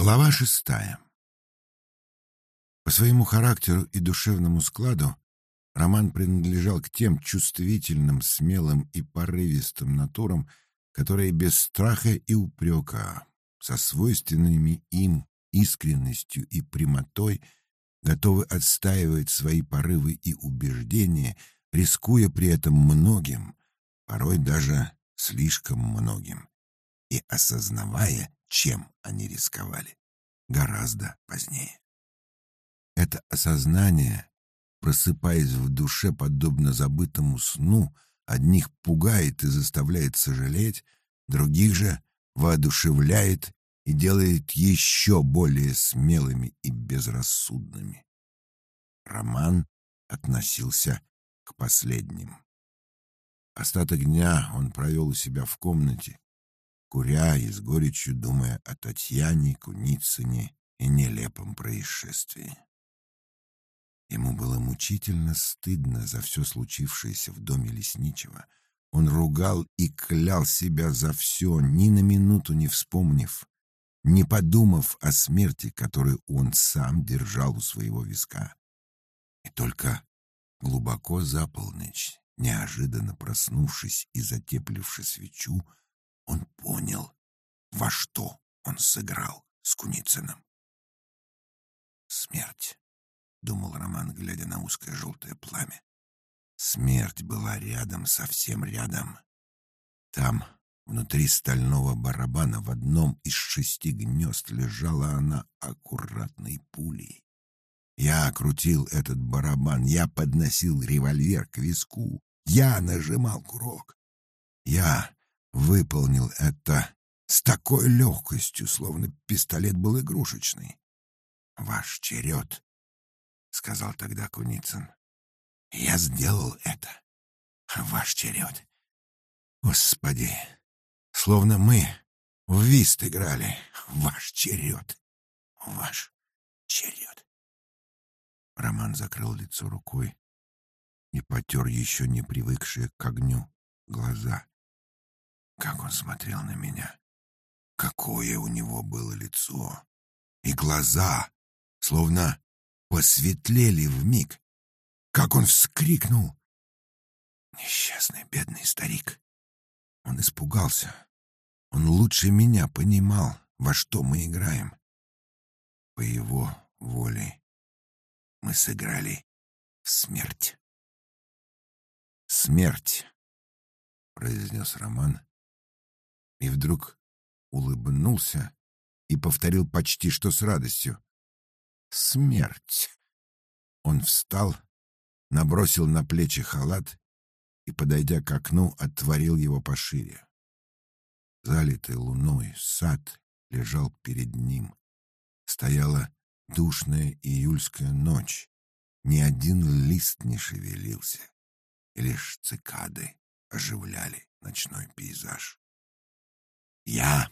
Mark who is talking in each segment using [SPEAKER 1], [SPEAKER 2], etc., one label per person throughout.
[SPEAKER 1] Глава шестая. По своему характеру и душевному складу роман принадлежал к тем чувствительным, смелым и порывистым натурам, которые без страха и упрека, со свойственными им искренностью и прямотой, готовы отстаивать свои порывы и убеждения, рискуя при этом многим, порой даже слишком многим, и осознавая, чем они рисковали, гораздо позднее. Это осознание, просыпаясь в душе подобно забытому сну, одних пугает и заставляет сожалеть, других же воодушевляет и делает еще более смелыми и безрассудными. Роман относился к последним. Остаток дня он провел у себя в комнате, куря и с горечью думая о Татьяне, Куницыне и нелепом происшествии. Ему было мучительно стыдно за все случившееся в доме лесничего. Он ругал и клял себя за все, ни на минуту не вспомнив, не подумав о смерти, которую он сам держал у своего виска. И только глубоко за полночь, неожиданно проснувшись и затепливши свечу, он понял, во что он сыграл с Куницыным. «Смерть», — думал Роман, глядя на узкое желтое пламя. «Смерть была рядом, совсем рядом. Там, внутри стального барабана, в одном из шести гнезд лежала она аккуратной пулей. Я крутил этот барабан, я подносил револьвер к виску, я нажимал курок. Я выполнил это с такой легкостью, словно пистолет был игрушечный. «Ваш черед», — сказал тогда Куницын. «Я сделал это. Ваш черед. Господи, словно мы в вист играли. Ваш черед. Ваш черед». Роман закрыл лицо рукой и потер еще не привыкшие к огню глаза. Как он смотрел на меня. Какое у него было лицо. И глаза, словно посветлели в миг. Как он вскрикнул. Несчастный бедный старик. Он испугался. Он лучше меня понимал, во что мы играем. По его воле мы сыграли в смерть. «Смерть», — произнес Роман, и вдруг улыбнулся и повторил почти что с радостью. «Смерть!» Он встал, набросил на плечи халат и, подойдя к окну, отворил его пошире. Залитый луной сад лежал перед ним. Стояла душная июльская ночь. Ни один лист не шевелился, лишь цикады оживляли ночной пейзаж. «Я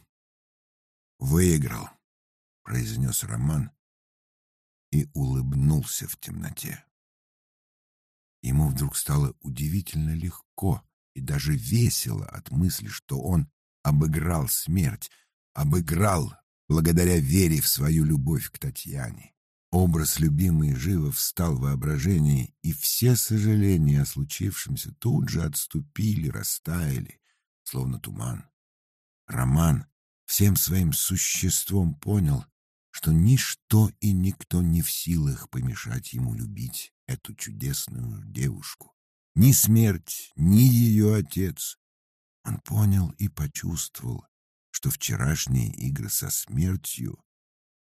[SPEAKER 1] выиграл», — произнес Роман и улыбнулся в темноте. Ему вдруг стало удивительно легко и даже весело от мысли, что он обыграл смерть, обыграл благодаря вере в свою любовь к Татьяне. Образ любимый живо встал в воображении, и все сожаления о случившемся тут же отступили, растаяли, словно туман. Роман всем своим существом понял, что ничто и никто не в силах помешать ему любить эту чудесную девушку. Ни смерть, ни ее отец. Он понял и почувствовал, что вчерашние игры со смертью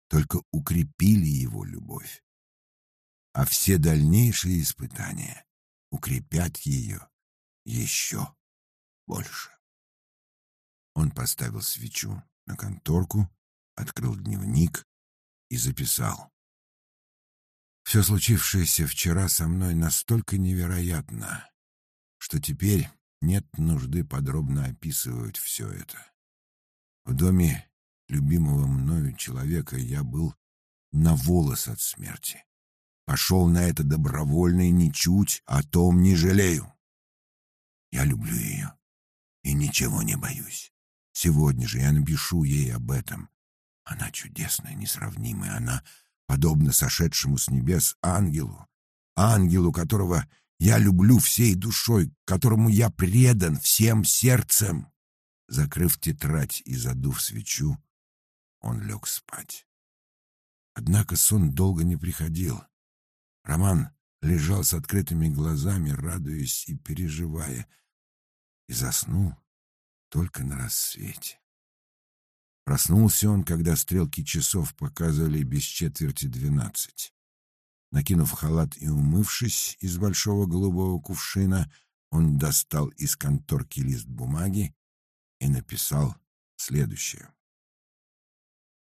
[SPEAKER 1] только укрепили его любовь, а все дальнейшие испытания укрепят ее еще больше. Он поставил свечу на конторку, открыл дневник и записал. Все случившееся вчера со мной настолько невероятно, что теперь нет нужды подробно описывать все это. В доме любимого мною человека я был на волос от смерти. Пошел на это добровольно и ничуть о том не жалею. Я люблю ее и ничего не боюсь. Сегодня же я напишу ей об этом. Она чудесная, несравнимая, она подобна сошедшему с небес ангелу, ангелу, которого я люблю всей душой, которому я предан всем сердцем. Закрыв тетрадь и задув свечу, он лег спать. Однако сон долго не приходил. Роман лежал с открытыми глазами, радуясь и переживая, и заснул только на рассвете. Проснулся он, когда стрелки часов показывали без четверти двенадцать. Накинув халат и умывшись из большого голубого кувшина, он достал из конторки лист бумаги и написал следующее.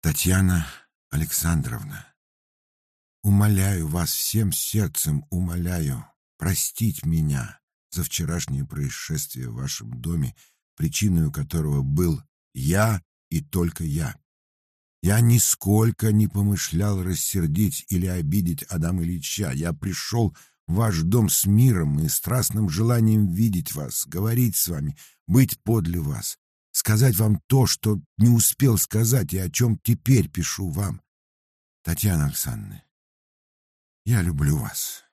[SPEAKER 1] «Татьяна Александровна, умоляю вас всем сердцем, умоляю, простить меня за вчерашнее происшествие в вашем доме, причиной которого был я и только я. Я нисколько не помышлял рассердить или обидеть Адама Ильича. Я пришел в ваш дом с миром и страстным желанием видеть вас, говорить с вами, быть подле вас, сказать вам то, что не успел сказать и о чем теперь пишу вам. Татьяна Александровна, я люблю вас.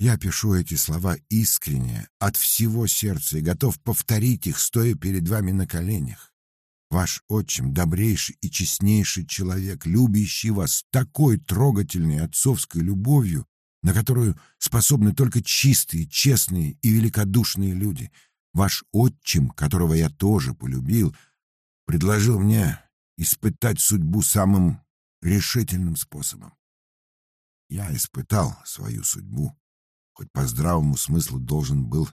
[SPEAKER 1] Я пишу эти слова искренне, от всего сердца и готов повторить их, стоя перед вами на коленях. Ваш отчим, добрейший и честнейший человек, любящий вас такой трогательной отцовской любовью, на которую способны только чистые, честные и великодушные люди. Ваш отчим, которого я тоже полюбил, предложил мне испытать судьбу самым решительным способом. Я испытал свою судьбу, хоть по здравому смыслу должен был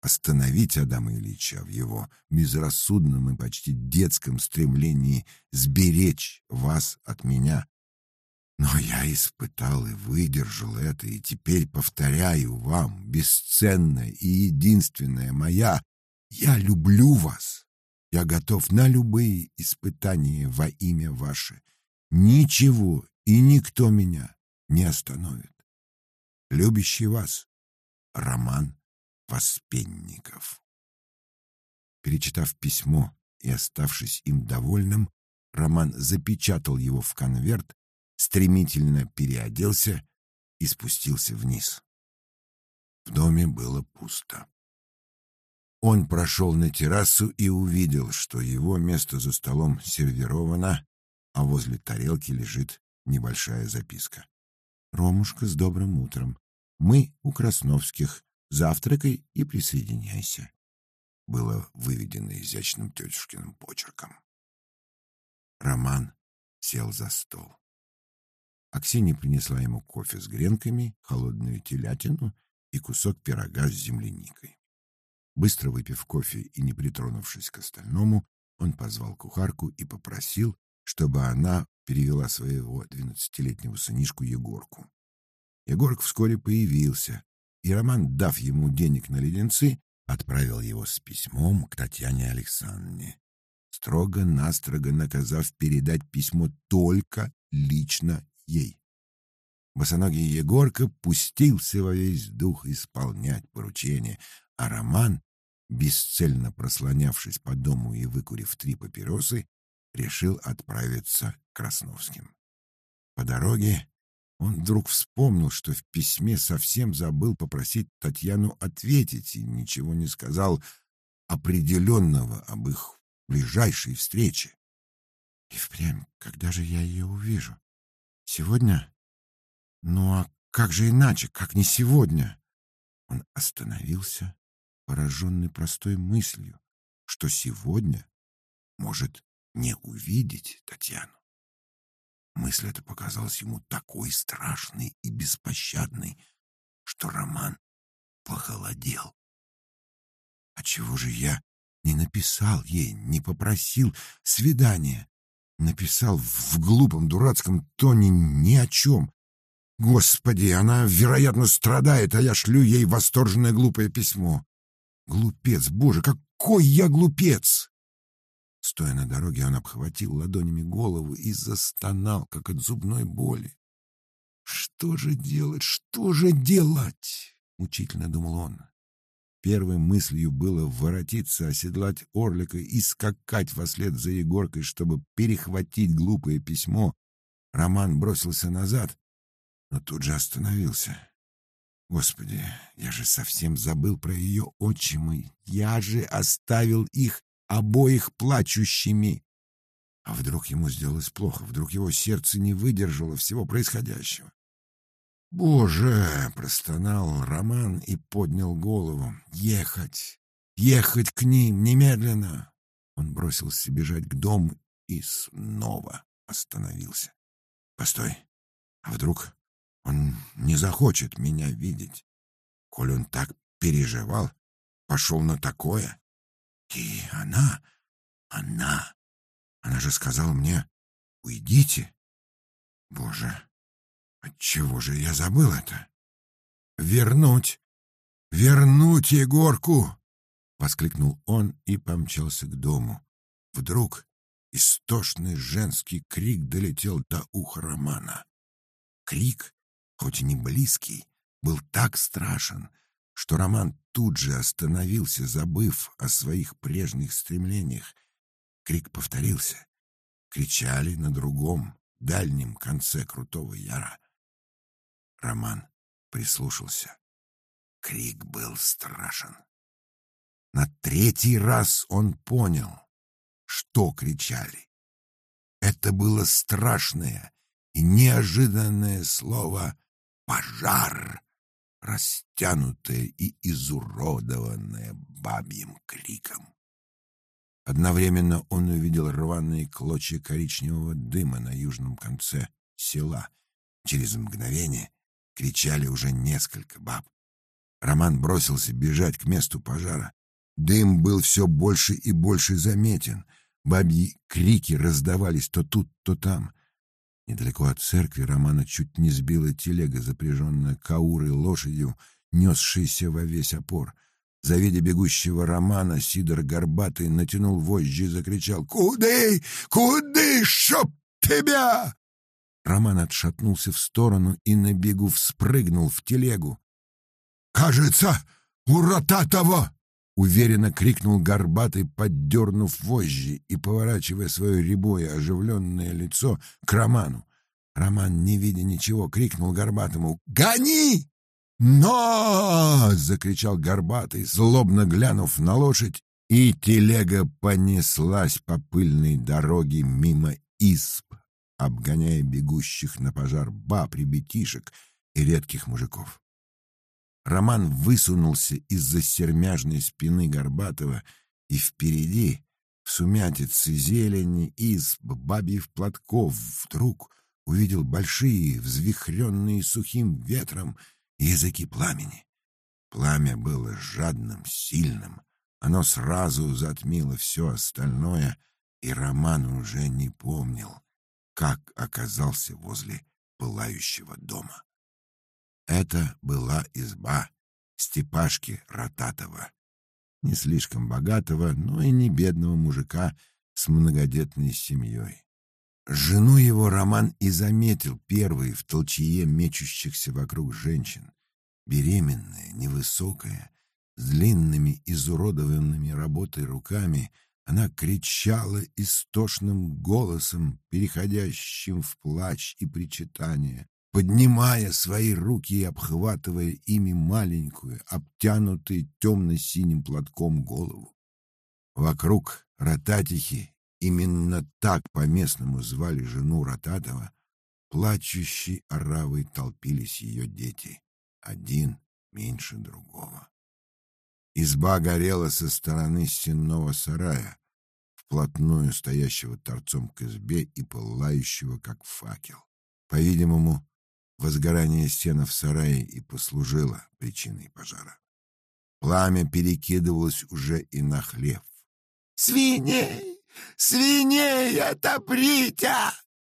[SPEAKER 1] остановить Адама Ильича в его безрассудном и почти детском стремлении сберечь вас от меня. Но я испытал и выдержал это, и теперь повторяю вам, бесценная и единственная моя, я люблю вас. Я готов на любые испытания во имя ваше. Ничего и никто меня не остановит. Любящий вас, Роман Воспенников. Перечитав письмо и оставшись им довольным, Роман запечатал его в конверт, стремительно переоделся и спустился вниз. В доме было пусто. Он прошел на террасу и увидел, что его место за столом сервировано, а возле тарелки лежит небольшая записка. «Ромушка, с добрым утром. Мы у Красновских. Завтракай и присоединяйся. Было выведено изящным тетушкиным почерком. Роман сел за стол. Аксинья принесла ему кофе с гренками, холодную телятину и кусок пирога с земляникой. Быстро выпив кофе и не притронувшись к остальному, он позвал кухарку и попросил, чтобы она перевела своего двенадцатилетнего сынишку Егорку. Егорк вскоре появился, и Роман, дав ему денег на леденцы, отправил его с письмом к Татьяне Александровне, строго-настрого наказав передать письмо только лично ей. Босоногий Егорка пустился во весь дух исполнять поручение, а Роман, бесцельно прослонявшись по дому и выкурив три папиросы, решил отправиться к Красновским. По дороге он вдруг вспомнил, что в письме совсем забыл попросить Татьяну ответить и ничего не сказал определенного об их ближайшей встрече. И впрямь, когда же я ее увижу? Сегодня? Ну а как же иначе, как не сегодня? Он остановился, пораженный простой мыслью, что сегодня может не увидеть Татьяну. Мысль эта показалась ему такой страшной и беспощадной, что Роман похолодел. А чего же я не написал ей, не попросил свидания? Написал в глупом дурацком тоне ни о чем. Господи, она, вероятно, страдает, а я шлю ей восторженное глупое письмо. Глупец, боже, какой я глупец! Стоя на дороге, он обхватил ладонями голову и застонал, как от зубной боли. «Что же делать? Что же делать?» — мучительно думал он. первой мыслью было воротиться, оседлать орлика и скакать вслед за Егоркой, чтобы перехватить глупое письмо, Роман бросился назад, но тут же остановился. Господи, я же совсем забыл про ее отчима. Я же оставил их обоих плачущими. А вдруг ему сделалось плохо, вдруг его сердце не выдержало всего происходящего. «Боже!» — простонал Роман и поднял голову. «Ехать! Ехать к ним! Немедленно!» Он бросился бежать к дому и снова остановился. «Постой! А вдруг он не захочет меня видеть? Коль он так переживал, пошел на такое? И она, она, она же сказала мне, уйдите. Боже, отчего же я забыл это? Вернуть, вернуть Егорку! Воскликнул он и помчался к дому. Вдруг истошный женский крик долетел до уха Романа. Крик, хоть и не близкий, был так страшен, что Роман тут же остановился, забыв о своих прежних стремлениях, Крик повторился. Кричали на другом, дальнем конце крутого яра. Роман прислушался. Крик был страшен. На третий раз он понял, что кричали. Это было страшное и неожиданное слово «пожар», растянутое и изуродованное бабьим криком. Одновременно он увидел рваные клочья коричневого дыма на южном конце села. Через мгновение кричали уже несколько баб. Роман бросился бежать к месту пожара. Дым был все больше и больше заметен. Бабьи крики раздавались то тут, то там. Недалеко от церкви Романа чуть не сбила телега, запряженная каурой лошадью, несшейся во весь опор — Завидя бегущего Романа, Сидор Горбатый натянул вожжи и закричал «Куды? Куды, чтоб тебя?» Роман отшатнулся в сторону и на бегу вспрыгнул в телегу. «Кажется, у Ротатова!» — уверенно крикнул Горбатый, поддернув вожжи и поворачивая свое рябое оживленное лицо к Роману. Роман, не видя ничего, крикнул Горбатому «Гони!» «Но!» — закричал Горбатый, злобно глянув на лошадь, и телега понеслась по пыльной дороге мимо исп, обгоняя бегущих на пожар баб, ребятишек и редких мужиков. Роман высунулся из-за сермяжной спины Горбатова, и впереди, в сумятице зелени, изб, бабьих платков, вдруг увидел большие, взвихренные сухим ветром, языки пламени. Пламя было жадным, сильным. Оно сразу затмило все остальное, и Роман уже не помнил, как оказался возле пылающего дома. Это была изба Степашки Ротатова, не слишком богатого, но и не бедного мужика с многодетной семьей. Жену его Роман и заметил первый в толчье мечущихся вокруг женщин. Беременная, невысокая, с длинными изуродованными работой руками, она кричала истошным голосом, переходящим в плач и причитание, поднимая свои руки и обхватывая ими маленькую, обтянутую темно-синим платком голову. Вокруг Ротатихи Именно так по-местному звали жену Ротатова. Плачущей оравой толпились ее дети, один меньше другого. Изба горела со стороны стенного сарая, вплотную стоящего торцом к избе и пылающего, как факел. По-видимому, возгорание стена в сарае и послужило причиной пожара. Пламя перекидывалось уже и на хлев. «Свиней! Свиней отоприте!»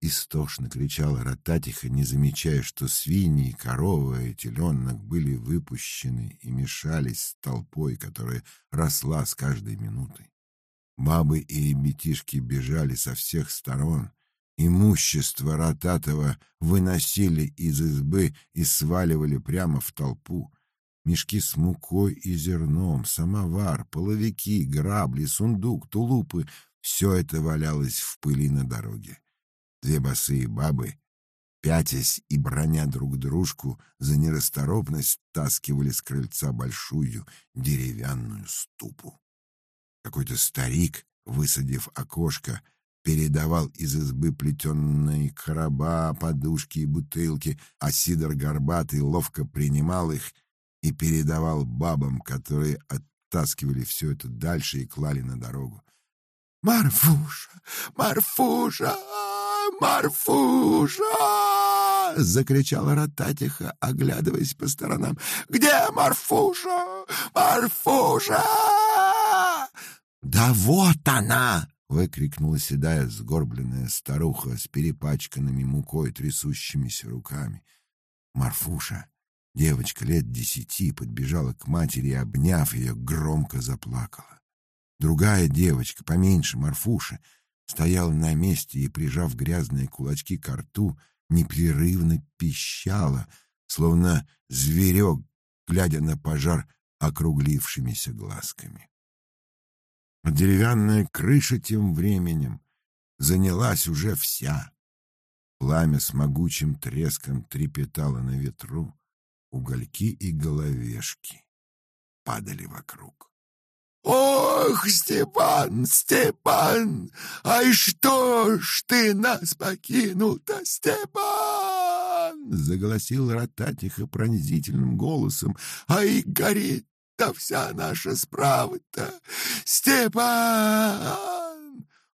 [SPEAKER 1] Истошно кричала Ротатиха, не замечая, что свиньи, корова и теленок были выпущены и мешались с толпой, которая росла с каждой минутой. Бабы и ребятишки бежали со всех сторон. Имущество Ротатова выносили из избы и сваливали прямо в толпу. мешки с мукой и зерном, самовар, половики, грабли, сундук, тулупы — все это валялось в пыли на дороге. Две босые бабы, пятясь и броня друг дружку, за нерасторопность таскивали с крыльца большую деревянную ступу. Какой-то старик, высадив окошко, передавал из избы плетеные короба, подушки и бутылки, а Сидор Горбатый ловко принимал их и передавал бабам, которые оттаскивали все это дальше и клали на дорогу. «Марфуша! Марфуша! Марфуша!» — закричала Рататиха, оглядываясь по сторонам. «Где Марфуша? Марфуша!» «Да вот она!» — выкрикнула седая сгорбленная старуха с перепачканными мукой трясущимися руками. Марфуша, девочка лет десяти, подбежала к матери и, обняв ее, громко заплакала. Другая девочка, поменьше Марфуши, стояла на месте и, прижав грязные кулачки к рту, непрерывно пищала, словно зверек, глядя на пожар округлившимися глазками. А деревянная крыша тем временем занялась уже вся. Пламя с могучим треском трепетало на ветру, угольки и головешки падали вокруг. «Ох, Степан, Степан, ай что ж ты нас покинул-то, Степан!» Заголосил Рататиха пронзительным голосом. «Ай, горит да вся наша справа-то, Степан!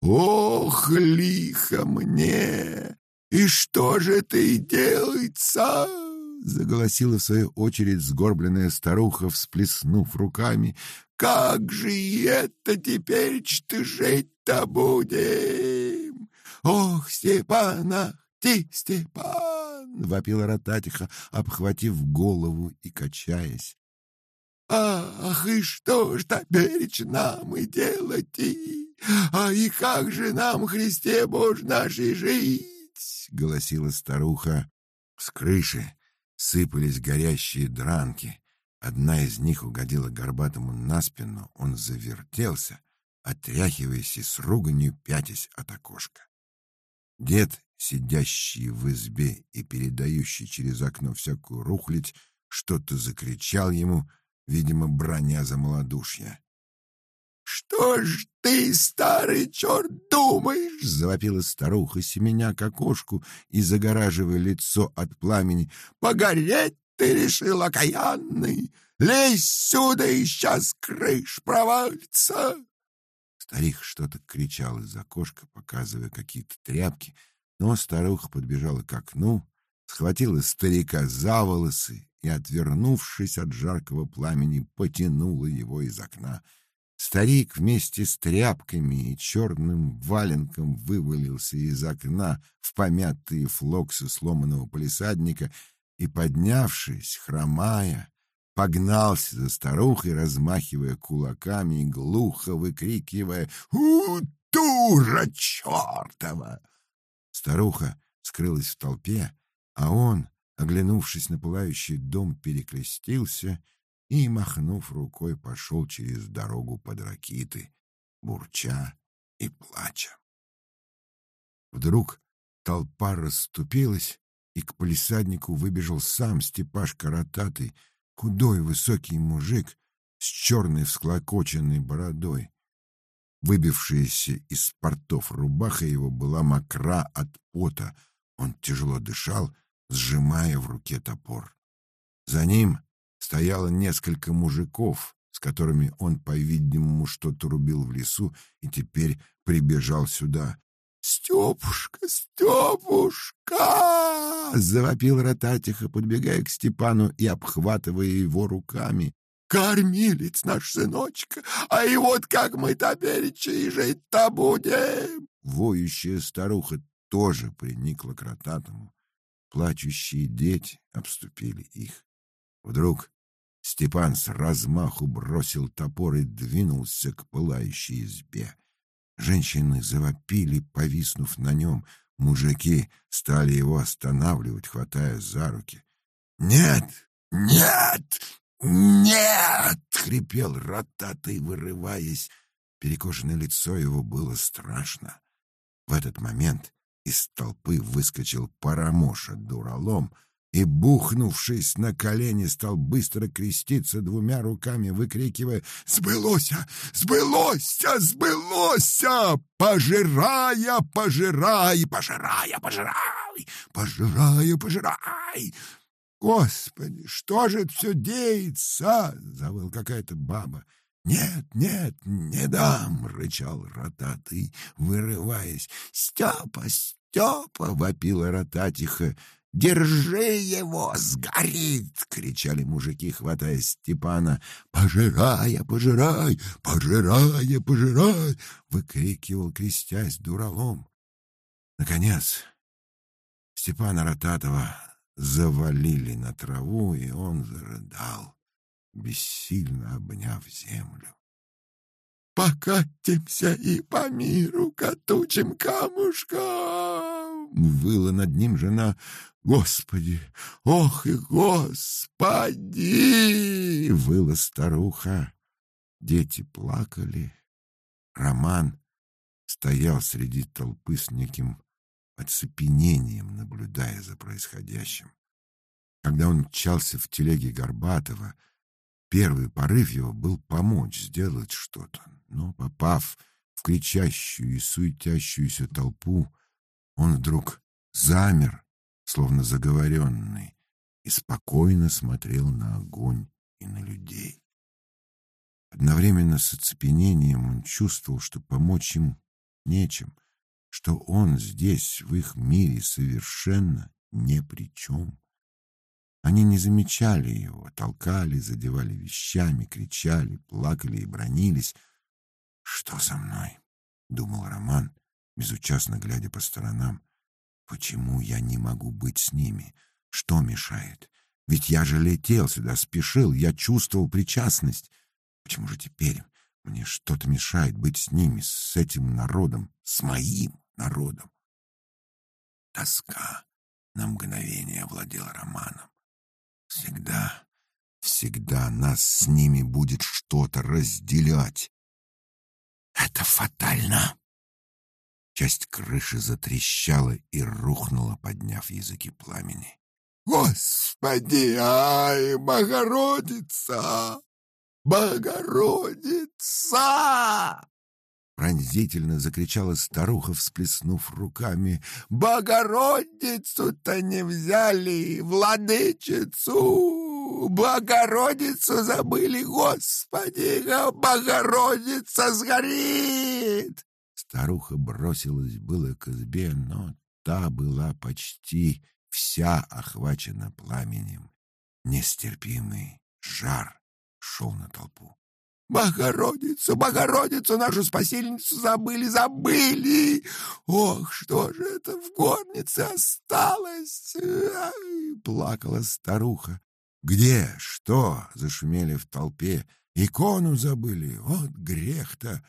[SPEAKER 1] Ох, лихо мне! И что же ты делается? Заголосила в свою очередь сгорбленная старуха, всплеснув руками. Как же это теперь ты жить-то будем? Ох, Степан, ах ты, Степан! Вопила Рататиха, обхватив голову и качаясь. Ах, и что ж теперь нам и делать? А и как же нам, Христе Боже нашей, жить? — голосила старуха. С крыши сыпались горящие дранки. Одна из них угодила горбатому на спину, он завертелся, отряхиваясь и с руганью пятясь от окошка. Дед, сидящий в избе и передающий через окно всякую рухлядь, что-то закричал ему — видимо, броня за малодушье. «Что ж ты, старый черт, думаешь?» — завопила старуха, семеня к окошку и загораживая лицо от пламени. «Погореть ты решил, окаянный! Лезь сюда, и сейчас крыш провалится!» Старик что-то кричал из окошка, показывая какие-то тряпки, но старуха подбежала к окну, схватила старика за волосы и, отвернувшись от жаркого пламени, потянула его из окна. Старик вместе с тряпками и черным валенком вывалился из окна в помятые флоксы сломанного полисадника и, поднявшись, хромая, погнался за старухой, размахивая кулаками и глухо выкрикивая «У, дура чертова!». Старуха скрылась в толпе, а он, оглянувшись на пылающий дом, перекрестился и, махнув рукой, пошел через дорогу под ракиты, бурча и плача. Вдруг толпа расступилась, и к полисаднику выбежал сам Степаш Карататый, худой высокий мужик с черной всклокоченной бородой. Выбившаяся из портов рубаха его была мокра от пота, он тяжело дышал сжимая в руке топор. За ним стояло несколько мужиков, с которыми он, по-видимому, что-то рубил в лесу и теперь прибежал сюда. «Степушка, Степушка!» — завопил Ротатиха, подбегая к Степану и обхватывая его руками. «Кормилец наш сыночка, а и вот как мы теперь жить-то будем!» Воющая старуха тоже приникла к Ротатому. Плачущие дети обступили их. Вдруг Степан с размаху бросил топор и двинулся к пылающей избе. Женщины завопили, повиснув на нем. Мужики стали его останавливать, хватая за руки. «Нет! Нет! «Нет!» — хрипел ротатый, вырываясь. Перекошенное лицо его было страшно. В этот момент из толпы выскочил Парамоша дуралом и, бухнувшись на колени, стал быстро креститься двумя руками, выкрикивая «Сбылося! Сбылося! Сбылося! Пожирая, пожирай! Пожирая, пожирай! Пожирая, пожирай!» «Господи, что же это все деется?» — завыл какая-то баба. «Нет, нет, не дам!» — рычал ротатый, вырываясь. «Степа, Степа!» — вопила ротатиха. «Держи его! Сгорит!» — кричали мужики, хватая Степана. «Пожирай, пожирай! Пожирай, пожирай!» — выкрикивал, крестясь дуралом. Наконец, Степана Ротатова завалили на траву, и он зарыдал, бессильно обняв землю. «Покатимся и по миру катучим камушком!» Выла над ним жена. «Господи! Ох и господи!» Выла старуха. Дети плакали. Роман стоял среди толпы с неким оцепенением, наблюдая за происходящим. Когда он мчался в телеге Горбатова, первый порыв его был помочь сделать что-то, но, попав в кричащую и суетящуюся толпу, он вдруг замер, словно заговоренный, и спокойно смотрел на огонь и на людей. Одновременно с оцепенением он чувствовал, что помочь им нечем — что он здесь, в их мире, совершенно ни при чем. Они не замечали его, толкали, задевали вещами, кричали, плакали и бронились. «Что со мной?» — думал Роман, безучастно глядя по сторонам. «Почему я не могу быть с ними? Что мешает? Ведь я же летел сюда, спешил, я чувствовал причастность. Почему же теперь мне что-то мешает быть с ними, с этим народом, с моим народом. Тоска на мгновение овладела Романом. Всегда, нас с ними будет что-то разделять. Это фатально. Часть крыши затрещала и рухнула, подняв языки пламени. «Господи, ай, Богородица! Богородица!» Пронзительно закричала старуха, всплеснув руками. «Богородицу-то не взяли, владычицу! Богородицу забыли, Господи! Богородица сгорит!» Старуха бросилась было к избе, но та была почти вся охвачена пламенем. Нестерпимый жар шел на толпу. Богородицу, Богородицу, нашу спасительницу забыли, забыли! Ох, что же это в горнице осталось? Ай, плакала старуха. Где? Что? Зашумели в толпе. Икону забыли. Вот грех-то.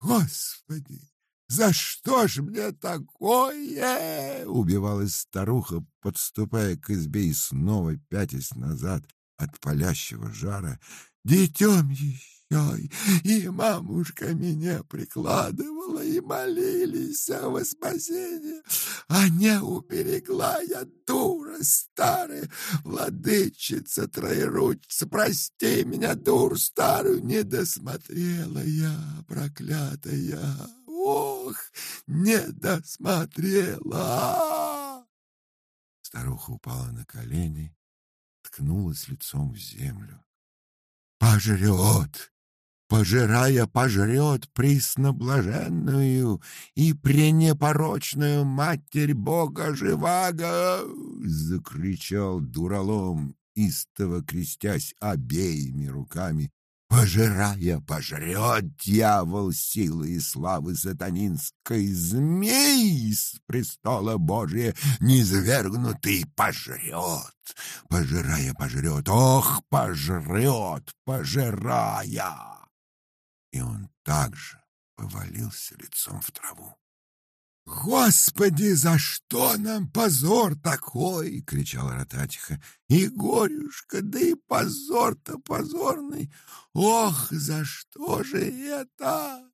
[SPEAKER 1] Господи, за что ж мне такое? Убивалась старуха, подступая к избе и снова пятясь назад от палящего жара. Детем еще Ой, и мамушка меня прикладывала, и молились во спасение, а не уберегла я, дура старая, владычица троеручица, прости меня, дур старую, не досмотрела я, проклятая, ох, не досмотрела. Старуха упала на колени, ткнулась лицом в землю. «Пожрет! Пожирая, пожрет пресноблаженную и пренепорочную Матерь Бога Живаго!» — закричал дуралом, истово крестясь обеими руками Пожирая, пожрет дьявол силы и славы сатанинской змей с престола Божия низвергнутый пожрет. Пожирая, пожрет, ох, пожрет, пожирая и он также повалился лицом в траву. «Господи, за что нам позор такой?» — кричал Рататиха. «И горюшка, да и позор-то позорный! Ох, за что же это?»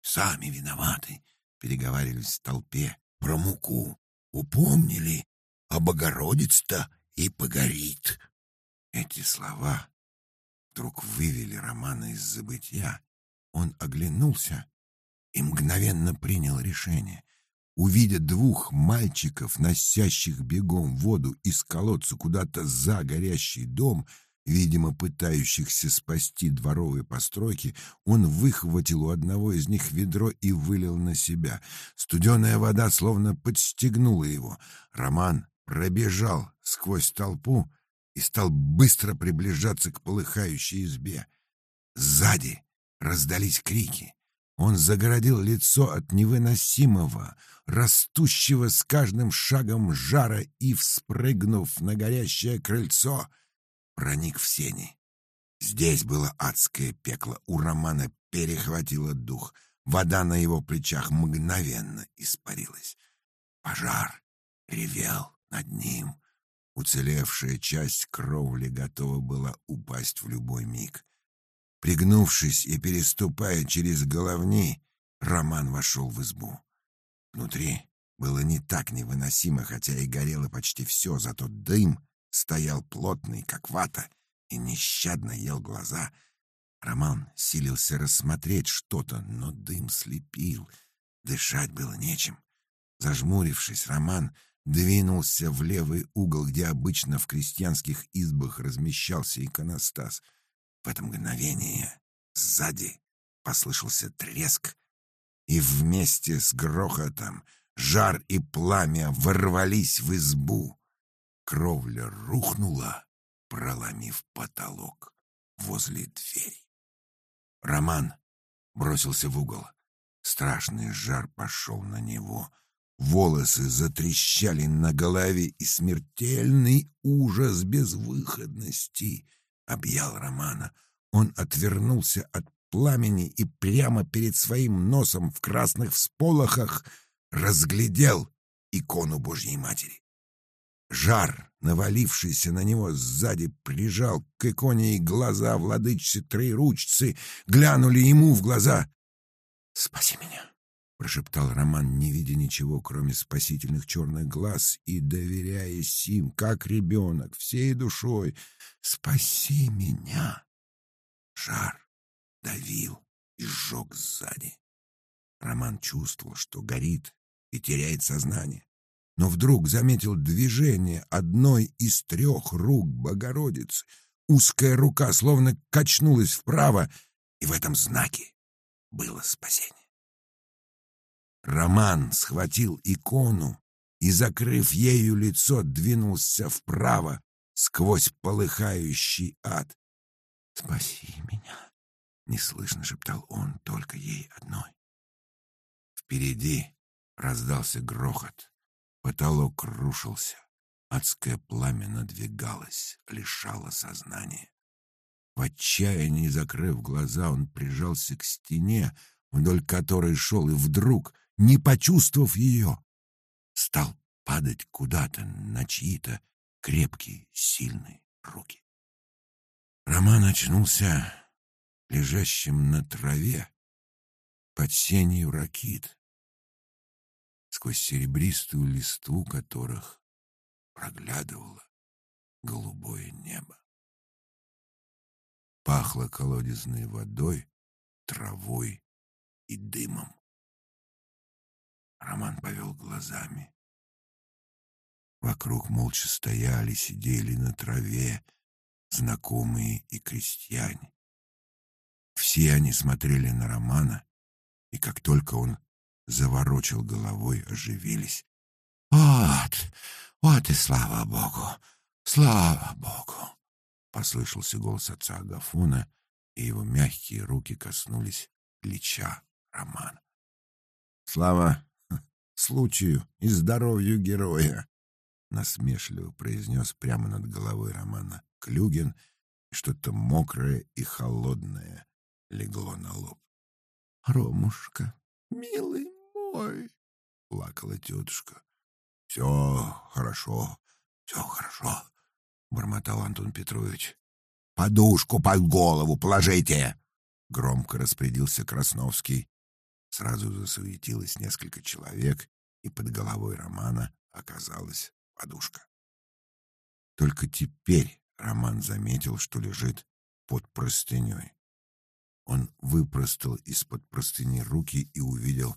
[SPEAKER 1] «Сами виноваты», — переговаривались в толпе. «Про муку упомнили, а Богородиц-то и погорит». Эти слова вдруг вывели Романа из забытья. Он оглянулся и мгновенно принял решение. Увидя двух мальчиков, носящих бегом воду из колодца куда-то за горящий дом, видимо, пытающихся спасти дворовые постройки, он выхватил у одного из них ведро и вылил на себя. Студеная вода словно подстегнула его. Роман пробежал сквозь толпу и стал быстро приближаться к полыхающей избе. Сзади раздались крики. Он загородил лицо от невыносимого, растущего с каждым шагом жара и, вспрыгнув на горящее крыльцо, проник в сени. Здесь было адское пекло, у Романа перехватило дух, вода на его плечах мгновенно испарилась. Пожар ревел над ним. Уцелевшая часть кровли готова была упасть в любой миг. Пригнувшись и переступая через головни, Роман вошел в избу. Внутри было не так невыносимо, хотя и горело почти все, зато дым стоял плотный, как вата, и нещадно ел глаза. Роман силился рассмотреть что-то, но дым слепил, дышать было нечем. Зажмурившись, Роман двинулся в левый угол, где обычно в крестьянских избах размещался иконостас — в это мгновение сзади послышался треск, и вместе с грохотом жар и пламя ворвались в избу. Кровля рухнула, проломив потолок возле двери. Роман бросился в угол. Страшный жар пошел на него. Волосы затрещали на голове, и смертельный ужас безвыходности — объял Романа. Он отвернулся от пламени и прямо перед своим носом в красных всполохах разглядел икону Божьей Матери. Жар, навалившийся на него сзади, прижал к иконе и глаза владычицы Троеручцы глянули ему в глаза. «Спаси меня!» Прошептал Роман, не видя ничего, кроме спасительных черных глаз, и доверяясь им, как ребенок, всей душой. «Спаси меня!» Жар давил и сжег сзади. Роман чувствовал, что горит и теряет сознание, но вдруг заметил движение одной из трех рук Богородицы. Узкая рука словно качнулась вправо, и в этом знаке было спасение. Роман схватил икону и, закрыв ею лицо, двинулся вправо сквозь полыхающий ад. «Спаси меня!» — неслышно шептал он только ей одной. Впереди раздался грохот. Потолок рушился. Адское пламя надвигалось, лишало сознания. В отчаянии, закрыв глаза, он прижался к стене, вдоль которой шел, и вдруг не почувствовав ее, стал падать куда-то на чьи-то крепкие, сильные руки. Роман очнулся лежащим на траве под сенью ракит, сквозь серебристую листву которых проглядывало голубое небо. Пахло колодезной водой, травой и дымом. Роман повел глазами. Вокруг молча стояли, сидели на траве знакомые и крестьяне. Все они смотрели на Романа, и как только он заворочил головой, оживились. «Вот, вот и слава Богу! Слава Богу!» Послышался голос отца Агафона, и его мягкие руки коснулись плеча Романа. «Слава случаю и здоровью героя, насмешливо произнес прямо над головой Романа Клюгин, что-то мокрое и холодное легло на лоб. Ромушка, милый мой!» — плакала тетушка. «Все хорошо, все хорошо», — бормотал Антон Петрович. «Подушку под голову положите!» — громко распорядился Красновский. Сразу засуетилось несколько человек, и под головой Романа оказалась подушка. Только теперь Роман заметил, что лежит под простыней. Он выпростал из-под простыни руки и увидел,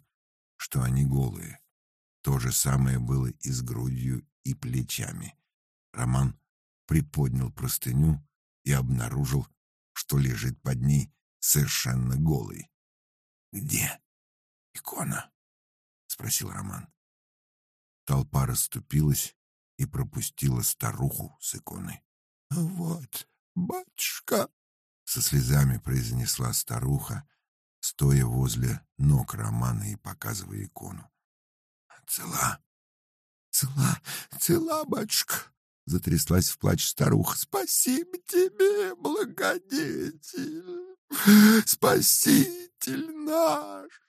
[SPEAKER 1] что они голые. То же самое было и с грудью, и плечами. Роман приподнял простыню и обнаружил, что лежит под ней совершенно голый. «Где икона?» — спросил Роман. Толпа расступилась и пропустила старуху с иконой. «Вот, батюшка!» — со слезами произнесла старуха, стоя возле ног Романа и показывая икону. «Цела, цела, цела, батюшка!» — затряслась в плач старуха. «Спасибо тебе, благодетель! Спаситель наш!»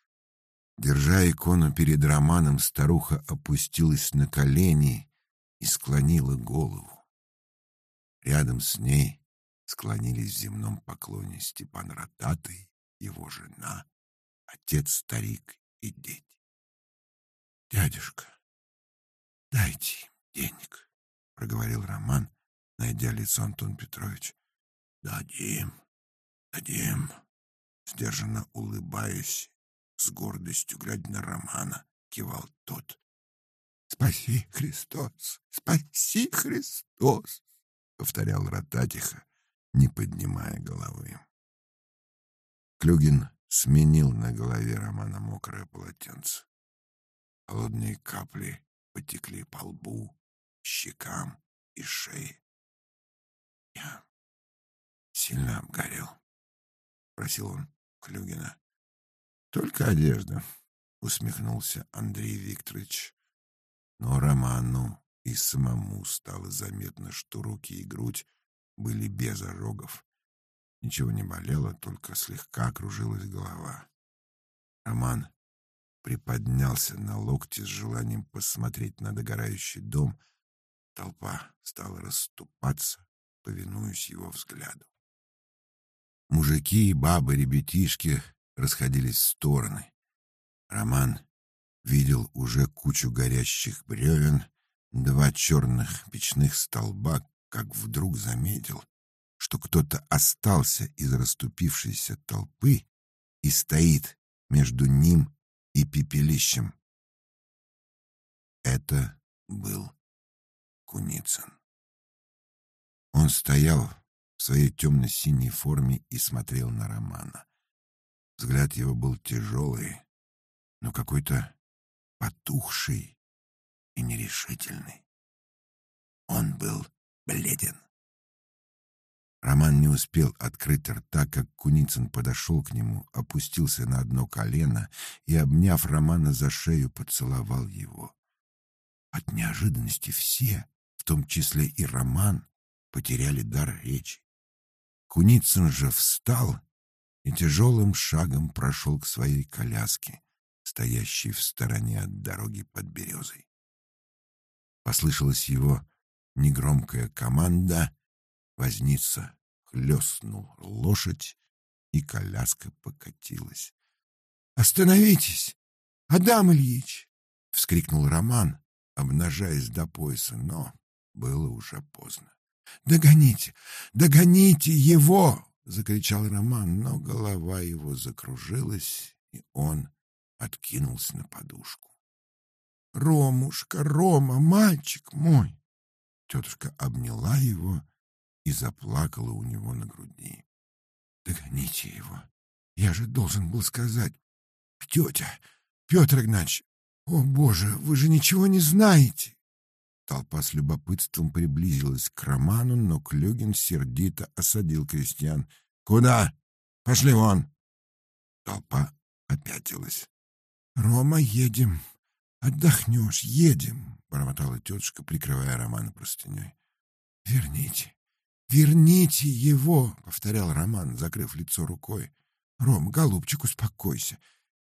[SPEAKER 1] Держа икону перед Романом, старуха опустилась на колени и склонила голову. Рядом с ней склонились в земном поклоне Степан Ротатый, его жена, отец-старик и дети. «Дядюшка, дайте им денег», — проговорил Роман, найдя лицо Антон Петрович. «Дадим, дадим», — сдержанно улыбаясь, с гордостью глядя на Романа, кивал тот. «Спаси, Христос! Спаси, Христос!» — повторял Ротатиха, не поднимая головы. Клюгин сменил на голове Романа мокрое полотенце. Холодные капли потекли по лбу, щекам и шее. «Я сильно обгорел», — просил он Клюгина. «Только одежда», — усмехнулся Андрей Викторович. Но Роману и самому стало заметно, что руки и грудь были без ожогов. Ничего не болело, только слегка кружилась голова. Роман приподнялся на локте с желанием посмотреть на догорающий дом. Толпа стала расступаться, повинуясь его взгляду. Мужики, бабы, ребятишки расходились в стороны. Роман видел уже кучу горящих бревен, два черных печных столба, как вдруг заметил, что кто-то остался из расступившейся толпы и стоит между ним и пепелищем. Это был Куницын. Он стоял в своей темно-синей форме и смотрел на Романа. Взгляд его был тяжелый, но какой-то потухший и нерешительный. Он был бледен. Роман не успел открыть рта, как Куницын подошел к нему, опустился на одно колено и, обняв Романа за шею, поцеловал его. От неожиданности все, в том числе и Роман, потеряли дар речи. Куницын же встал и тяжелым шагом прошел к своей коляске, стоящей в стороне от дороги под березой. Послышалась его негромкая команда, возница хлестнул лошадь, и коляска покатилась. «Остановитесь! Адам Ильич!» — вскрикнул Роман, обнажаясь до пояса, но было уже поздно. «Догоните! Догоните его!» — закричал Роман, но голова его закружилась, и он откинулся на подушку. «Ромушка, Рома, мальчик мой!» Тетушка обняла его и заплакала у него на груди. «Догоните его! Я же должен был сказать! Тетя! Петр Игнатьевич! О, Боже, вы же ничего не знаете!» Толпа с любопытством приблизилась к Роману, но Клюгин сердито осадил крестьян. «Куда? Пошли вон!» Толпа опятилась. «Рома, едем. Отдохнешь, едем», — бормотала тетушка, прикрывая Романа простыней. «Верните, верните его», — повторял Роман, закрыв лицо рукой. «Рома, голубчик, успокойся.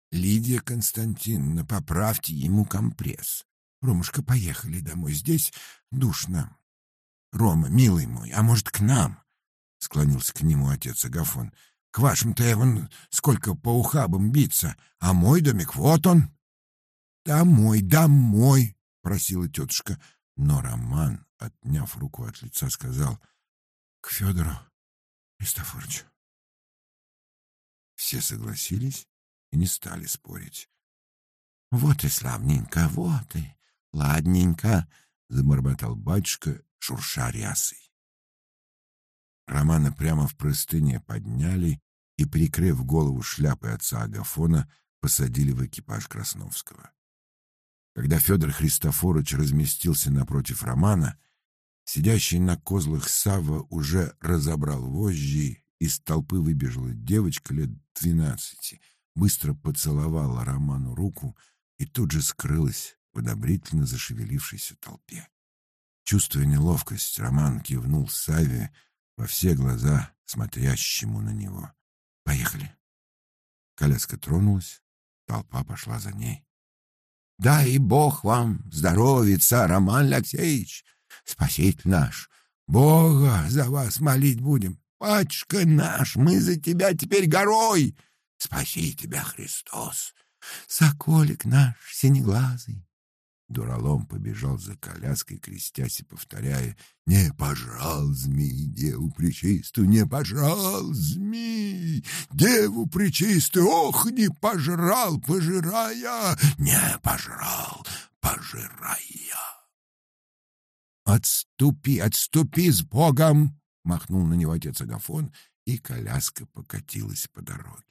[SPEAKER 1] Лидия Константиновна, поправьте ему компресс. Ромушка, поехали домой. Здесь душно. Рома, милый мой, а может, к нам? Склонился к нему отец Агафон. К вашим-то я вон сколько по ухабам биться, а мой домик вот он. Домой, домой, просила тетушка. Но Роман, отняв руку от лица, сказал к Федору Христофоровичу. Все согласились и не стали спорить. «Вот и славненько, вот и ладненько», — забормотал батюшка, шурша рясой. Романа прямо в простыне подняли и, прикрыв голову шляпой отца Агафона, посадили в экипаж Красновского. Когда Федор Христофорович разместился напротив Романа, сидящий на козлах Савва уже разобрал вожжи, из толпы выбежала девочка лет двенадцати, быстро поцеловала Роману руку и тут же скрылась в одобрительно зашевелившейся толпе. Чувствуя неловкость, Роман кивнул Саве во все глаза, смотрящему на него. «Поехали». Коляска тронулась, толпа пошла за ней. «Дай Бог вам здоровья, Роман Алексеевич, спаситель наш! Бога за вас молить будем! Пачка наш, мы за тебя теперь горой! Спаси тебя, Христос! Соколик наш синеглазый!» Дуралом побежал за коляской, крестясь и повторяя «Не пожрал змей деву причистую, не пожрал змей деву причистую, ох, не пожрал, пожирая, не пожрал, пожирая!» «Отступи, отступи с Богом!» — махнул на него отец Агафон, и коляска покатилась по дороге.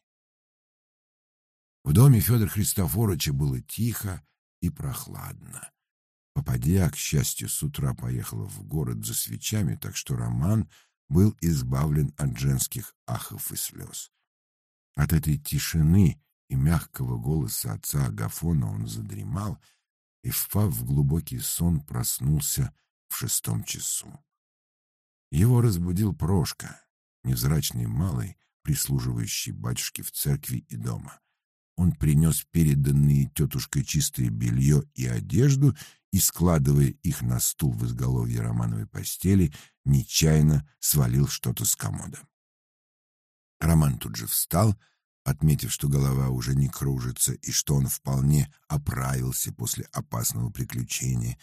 [SPEAKER 1] В доме Федора Христофоровича было тихо, и прохладно. Попадья, к счастью, с утра поехала в город за свечами, так что Роман был избавлен от женских ахов и слез. От этой тишины и мягкого голоса отца Агафона он задремал и, впав в глубокий сон, проснулся в шестом часу. Его разбудил Прошка, невзрачный малый, прислуживающий батюшке в церкви и дома. Он принес переданные тетушкой чистое белье и одежду и, складывая их на стул в изголовье Романовой постели, нечаянно свалил что-то с комода. Роман тут же встал, отметив, что голова уже не кружится и что он вполне оправился после опасного приключения.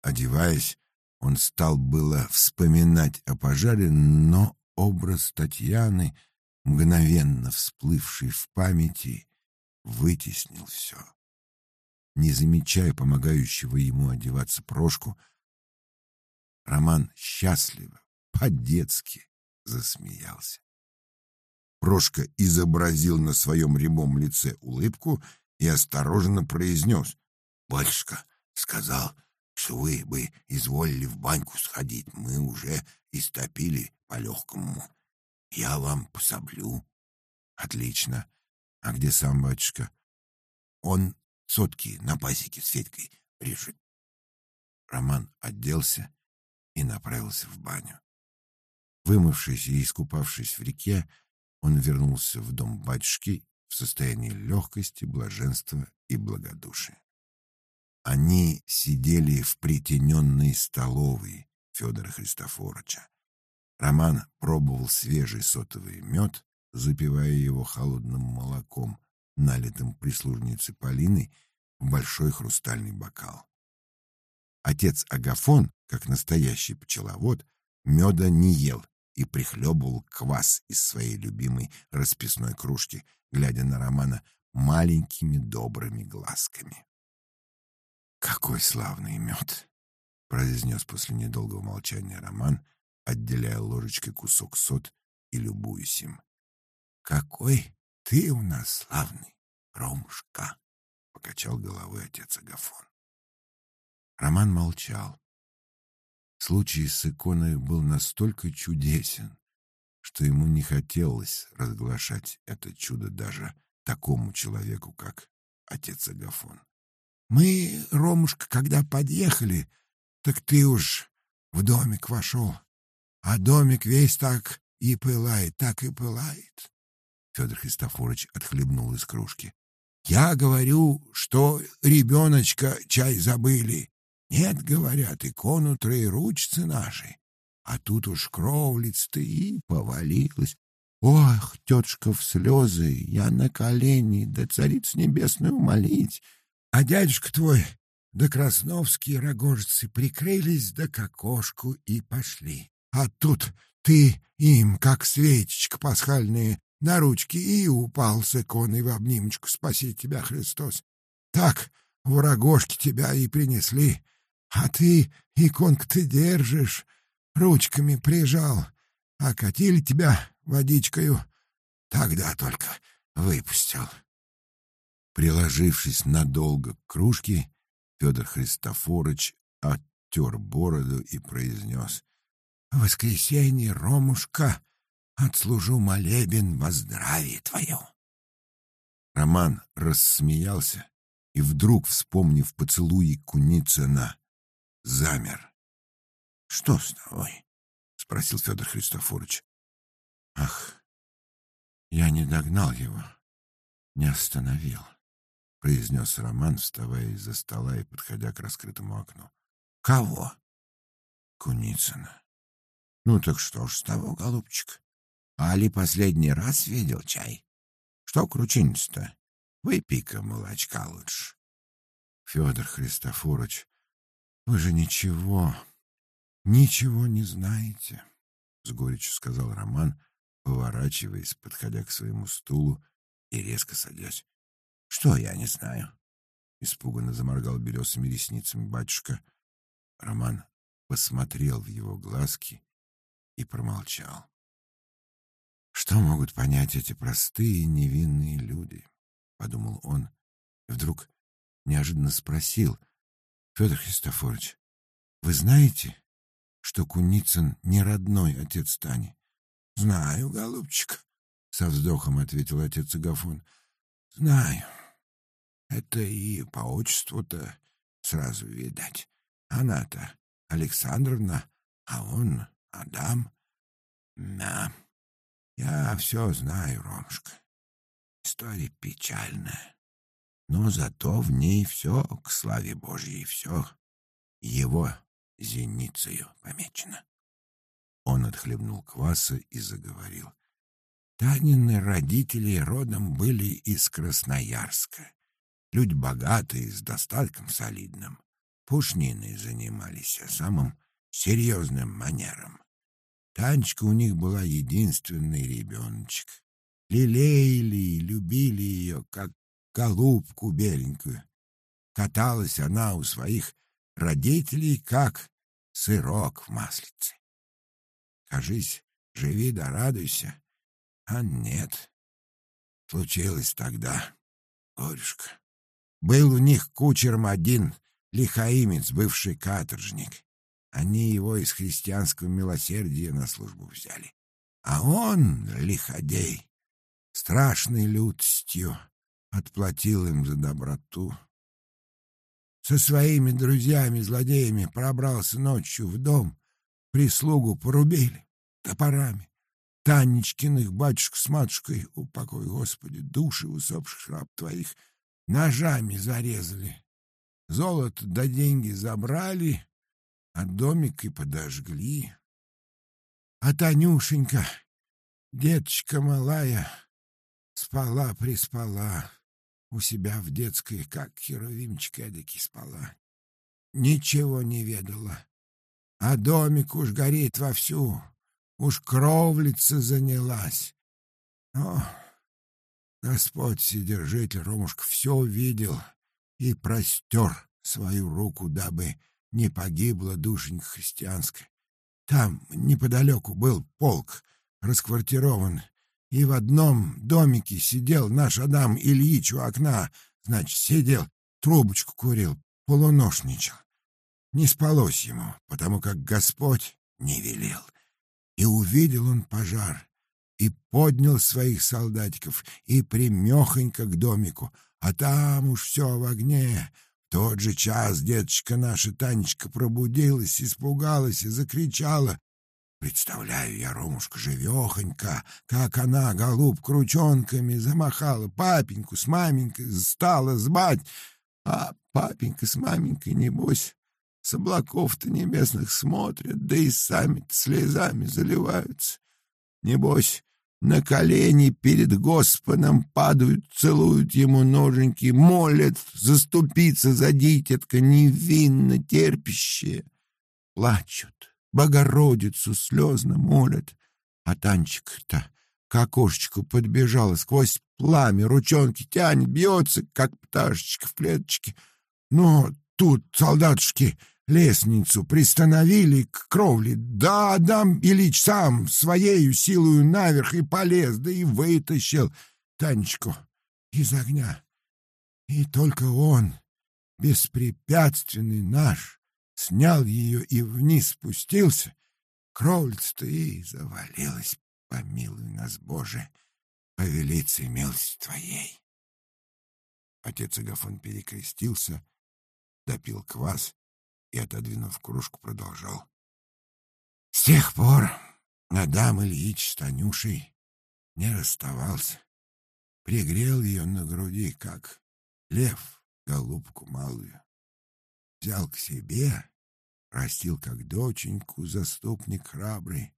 [SPEAKER 1] Одеваясь, он стал было вспоминать о пожаре, но образ Татьяны, мгновенно всплывший в памяти, вытеснил все. Не замечая помогающего ему одеваться Прошку, Роман счастливо, по-детски засмеялся. Прошка изобразил на своем рябом лице улыбку и осторожно произнес. «Батюшка сказал, что вы бы изволили в баньку сходить. Мы уже истопили по-легкому. Я вам пособлю». «Отлично. А где сам батюшка? Он сотки на пасеке с Федькой режет. Роман оделся и направился в баню. Вымывшись и искупавшись в реке, он вернулся в дом батюшки в состоянии легкости, блаженства и благодушия. Они сидели в притененной столовой Федора Христофоровича. Роман пробовал свежий сотовый мед, запивая его холодным молоком, налитым прислужницей Полиной в большой хрустальный бокал. Отец Агафон, как настоящий пчеловод, меда не ел и прихлебывал квас из своей любимой расписной кружки, глядя на Романа маленькими добрыми глазками. «Какой славный мед!» — произнес после недолгого молчания Роман, отделяя ложечкой кусок сот и любуясь им. Какой ты у нас славный, Ромушка, покачал головой отец Агафон. Роман молчал. Случай с иконой был настолько чудесен, что ему не хотелось разглашать это чудо даже такому человеку, как отец Агафон. Мы, Ромушка, когда подъехали, так ты уж в домик вошел, а домик весь так и пылает, так и пылает. Федор Христофорович отхлебнул из кружки. Я говорю, что ребеночка чай забыли. Нет, говорят, икону троеручцы наши. А тут уж кровлиц-то и повалилась. Ох, тетушка в слезы, я на колени, да царицу небесную молить. А дядюшка твой, да красновские рогожцы прикрылись, да к и пошли. А тут ты им, как свечечка пасхальные, на ручки и упал с иконой в обнимочку, спаси тебя, Христос. Так в тебя и принесли, а ты иконку ты держишь, ручками прижал, а катили тебя водичкою, тогда только выпустил. Приложившись надолго к кружке, Федор Христофорович оттер бороду и произнес. «В воскресенье, Ромушка, отслужу молебен во здравие твое». Роман рассмеялся и вдруг, вспомнив поцелуи Куницына, замер. «Что с тобой?» — спросил Федор Христофорович. «Ах, я не догнал его, не остановил», — произнес Роман, вставая из-за стола и подходя к раскрытому окну. «Кого?» «Куницына». «Ну так что ж с того, голубчик? Али последний раз видел чай? Что кручиниться-то? Выпей-ка молочка лучше». «Федор Христофорович, вы же ничего, ничего не знаете», — с горечью сказал Роман, поворачиваясь, подходя к своему стулу и резко садясь. «Что я не знаю?» — испуганно заморгал белесыми ресницами батюшка. Роман посмотрел в его глазки и промолчал. «Что могут понять эти простые невинные люди?» — подумал он, и вдруг неожиданно спросил. «Федор Христофорович, вы знаете, что Куницын не родной отец Тани?» — Знаю, голубчик, — со вздохом ответил отец Агафон. — Знаю. Это и по отчеству-то сразу видать. Она-то Александровна, а он Адам. Да, я все знаю, Ромушка. История печальная. Но зато в ней все, к славе Божьей, все его зеницею помечено. Он отхлебнул кваса и заговорил. Танины родители родом были из Красноярска. Люди богатые, с достатком солидным. Пушнины занимались самым серьезным манером. Танечка у них была единственный ребеночек. Лелеяли и любили ее, как голубку беленькую. Каталась она у своих родителей, как сырок в маслице. Кажись, живи да радуйся. А нет. Случилось тогда, горюшка. Был у них кучером один лихаимец, бывший каторжник. Они его из христианского милосердия на службу взяли. А он, лиходей, страшной лютостью отплатил им за доброту. Со своими друзьями-злодеями пробрался ночью в дом, прислугу порубили топорами. Танечкиных батюшка с матушкой, упокой, Господи, души усопших раб твоих, ножами зарезали. Золото да деньги забрали, а домик и подожгли. А Танюшенька, деточка малая, спала-приспала у себя в детской, как херувимчик эдакий спала. Ничего не ведала, а домик уж горит вовсю. Уж кровлица занялась. О, Господь Вседержитель, Ромушка, все видел и простер свою руку, дабы не погибла душенька христианская. Там неподалеку был полк расквартирован, и в одном домике сидел наш Адам Ильич у окна, значит, сидел, трубочку курил, полуношничал. Не спалось ему, потому как Господь не велел. И увидел он пожар, и поднял своих солдатиков, и примехонько к домику, а там уж все в огне. Тот же час деточка наша Танечка пробудилась, испугалась и закричала. Представляю я, Ромушка, живехонька, как она, голуб, ручонками замахала, папеньку с маменькой стала звать, а папенька с маменькой, небось, с облаков-то небесных смотрят, да и сами слезами заливаются. Небось, на колени перед Господом падают, целуют ему ноженьки, молят заступиться за дитятка невинно терпящее. Плачут, Богородицу слезно молят. А Танчик-то к окошечку подбежала, сквозь пламя ручонки тянет, бьется, как пташечка в клеточке. Но тут солдатушки лестницу пристановили к кровле. Да Адам Ильич сам своею силою наверх и полез, да и вытащил Танечку из огня. И только он, беспрепятственный наш, снял ее и вниз спустился, кровлица-то и завалилась, помилуй нас, Боже, по велице милости Твоей. Отец Агафон перекрестился, допил квас и, отодвинув кружку, продолжал. С тех пор Адам Ильич с Танюшей не расставался. Пригрел ее на груди, как лев голубку малую взял к себе, растил как доченьку, заступник храбрый,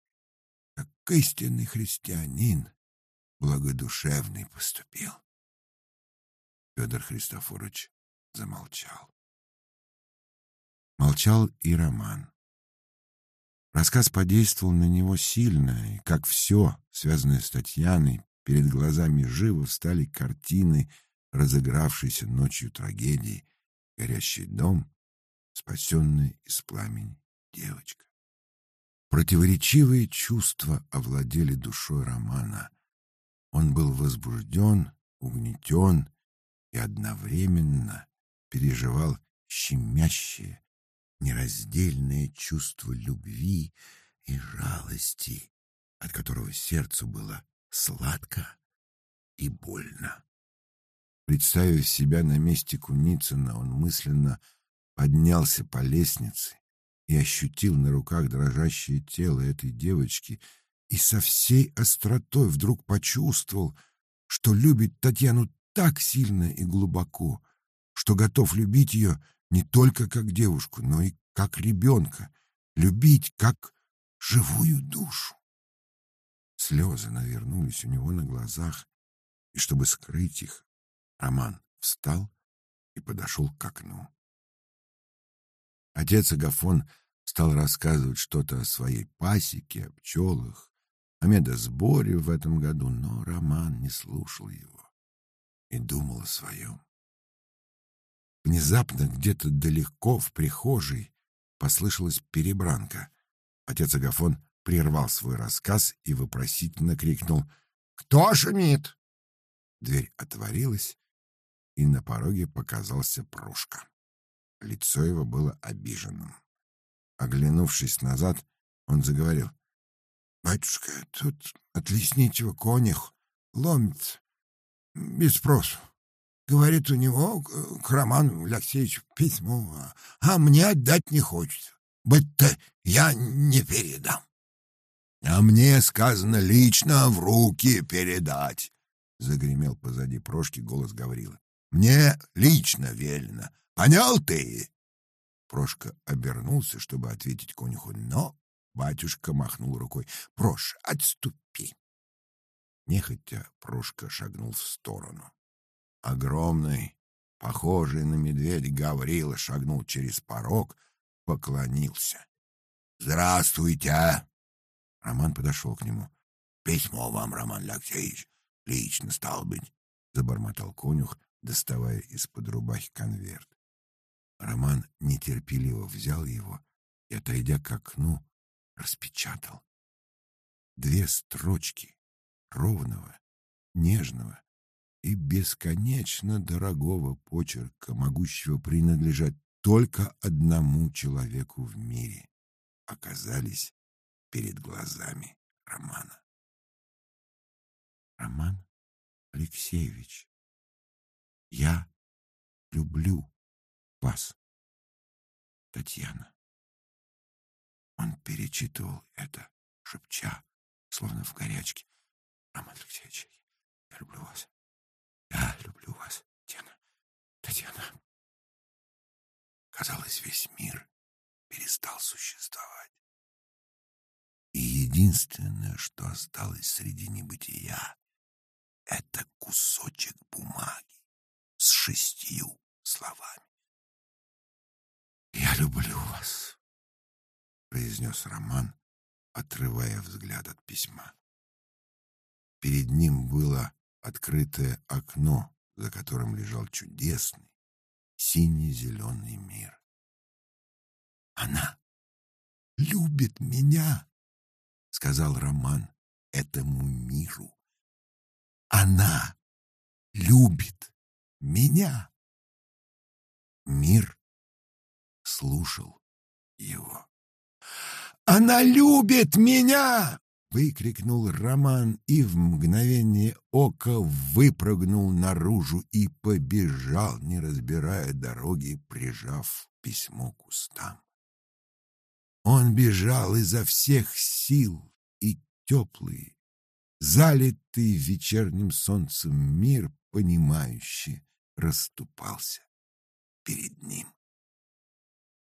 [SPEAKER 1] как истинный христианин, благодушевный поступил. Федор Христофорович замолчал. Молчал и Роман. Рассказ подействовал на него сильно, и, как все, связанное с Татьяной, перед глазами живо встали картины разыгравшейся ночью трагедии, горящий дом, спасенная из пламени девочка. Противоречивые чувства овладели душой Романа. Он был возбужден, угнетен и одновременно переживал щемящее, нераздельное чувство любви и жалости, от которого сердцу было сладко и больно. Представив себя на месте Куницына, он мысленно поднялся по лестнице и ощутил на руках дрожащее тело этой девочки и со всей остротой вдруг почувствовал, что любит Татьяну так сильно и глубоко, что готов любить ее не только как девушку, но и как ребенка, любить как живую душу. Слезы навернулись у него на глазах, и чтобы скрыть их, Роман встал и подошел к окну. Отец Агафон стал рассказывать что-то о своей пасеке, о пчелах, о медосборе в этом году, но Роман не слушал его и думал о своем. Внезапно где-то далеко в прихожей послышалась перебранка. Отец Агафон прервал свой рассказ и вопросительно крикнул «Кто шумит?» Дверь отворилась, и на пороге показался Прушка. Лицо его было обиженным. Оглянувшись назад, он заговорил. «Батюшка, тут от лесничего конюх ломит без спросу. Говорит, у него к Роману Алексеевичу письмо, а мне отдать не хочется. Быть-то я не передам. А мне сказано лично в руки передать, — загремел позади Прошки голос Гаврила. Мне лично велено, Понял ты? Прошка обернулся, чтобы ответить конюху, но батюшка махнул рукой. Прош, отступи. Нехотя Прошка шагнул в сторону. Огромный, похожий на медведя Гаврила шагнул через порог, поклонился. «Здравствуйте!» Роман подошел к нему. «Письмо вам, Роман Алексеевич, лично, стал быть», — забормотал конюх, доставая из-под рубахи конверт. Роман нетерпеливо взял его и, отойдя к окну, распечатал. Две строчки ровного, нежного и бесконечно дорогого почерка, могущего принадлежать только одному человеку в мире, оказались перед глазами Романа. Роман Алексеевич, я люблю вас, Татьяна. Он перечитывал это шепча, словно в горячке. «Роман Алексеевич, я люблю вас. Я люблю вас, Татьяна, Татьяна». Казалось, весь мир перестал существовать. И единственное, что осталось среди небытия, это кусочек бумаги с шестью словами. «Я люблю вас», — произнес Роман, отрывая взгляд от письма. Перед ним было открытое окно, за которым лежал чудесный сине-зеленый мир. «Она любит меня», — сказал Роман этому миру. «Она любит меня». Мир слушал его. «Она любит меня!» — выкрикнул Роман и в мгновение ока выпрыгнул наружу и побежал, не разбирая дороги, прижав письмо к устам. Он бежал изо всех сил, и теплый, залитый вечерним солнцем мир, понимающе расступался перед ним.